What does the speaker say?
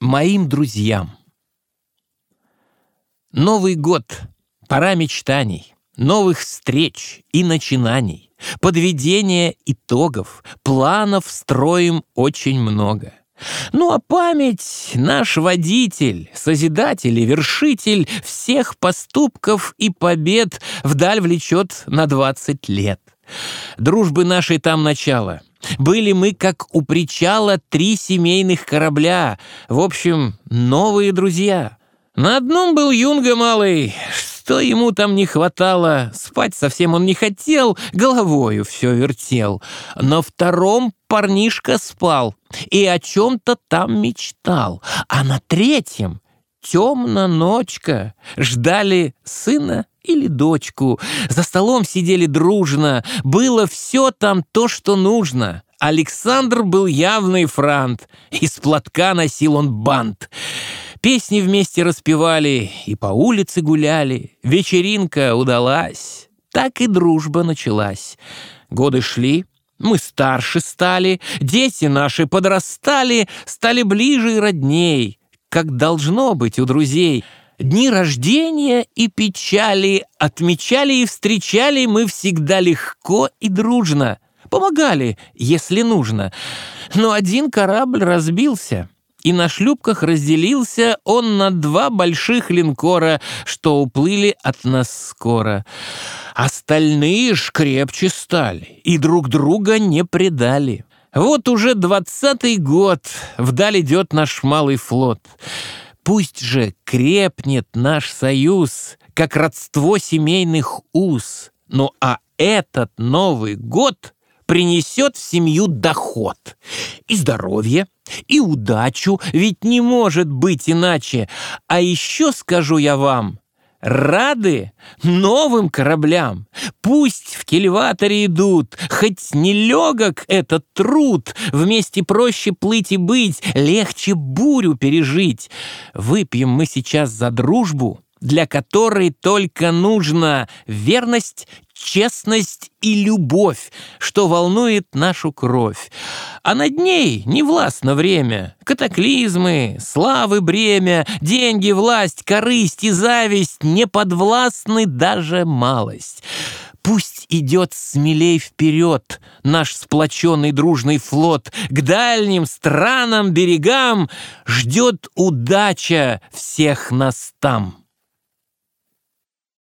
Моим друзьям. Новый год — пора мечтаний, новых встреч и начинаний, подведения итогов, планов строим очень много. Ну а память — наш водитель, созидатель и вершитель всех поступков и побед вдаль влечет на двадцать лет. Дружбы нашей там начало — были мы, как у причала, три семейных корабля. В общем, новые друзья. На одном был Юнга малый. Что ему там не хватало? Спать совсем он не хотел, головою все вертел. На втором парнишка спал и о чем-то там мечтал. А на третьем темно ночка. Ждали сына или дочку. За столом сидели дружно. Было все там то, что нужно. Александр был явный франт. Из платка носил он бант. Песни вместе распевали и по улице гуляли. Вечеринка удалась. Так и дружба началась. Годы шли, мы старше стали, дети наши подрастали, стали ближе и родней, как должно быть у друзей — Дни рождения и печали отмечали и встречали мы всегда легко и дружно. Помогали, если нужно. Но один корабль разбился, и на шлюпках разделился он на два больших линкора, что уплыли от нас скоро. Остальные ж крепче стали и друг друга не предали. Вот уже двадцатый год вдаль идет наш малый флот — Пусть же крепнет наш союз, как родство семейных уз. Ну а этот Новый год принесет в семью доход. И здоровье, и удачу, ведь не может быть иначе. А еще скажу я вам, рады новым кораблям. Пусть в кельваторе идут, хоть нелегок этот труд, вместе проще плыть и быть, легче бурю пережить. Выпьем мы сейчас за дружбу, для которой только нужна верность, честность и любовь, что волнует нашу кровь. А над ней не властно время, катаклизмы, славы бремя, деньги, власть, корысть и зависть не подвластны даже малость. Пусть идет смелей вперед наш сплоченный дружный флот, к дальним странам, берегам ждет удача всех нас там.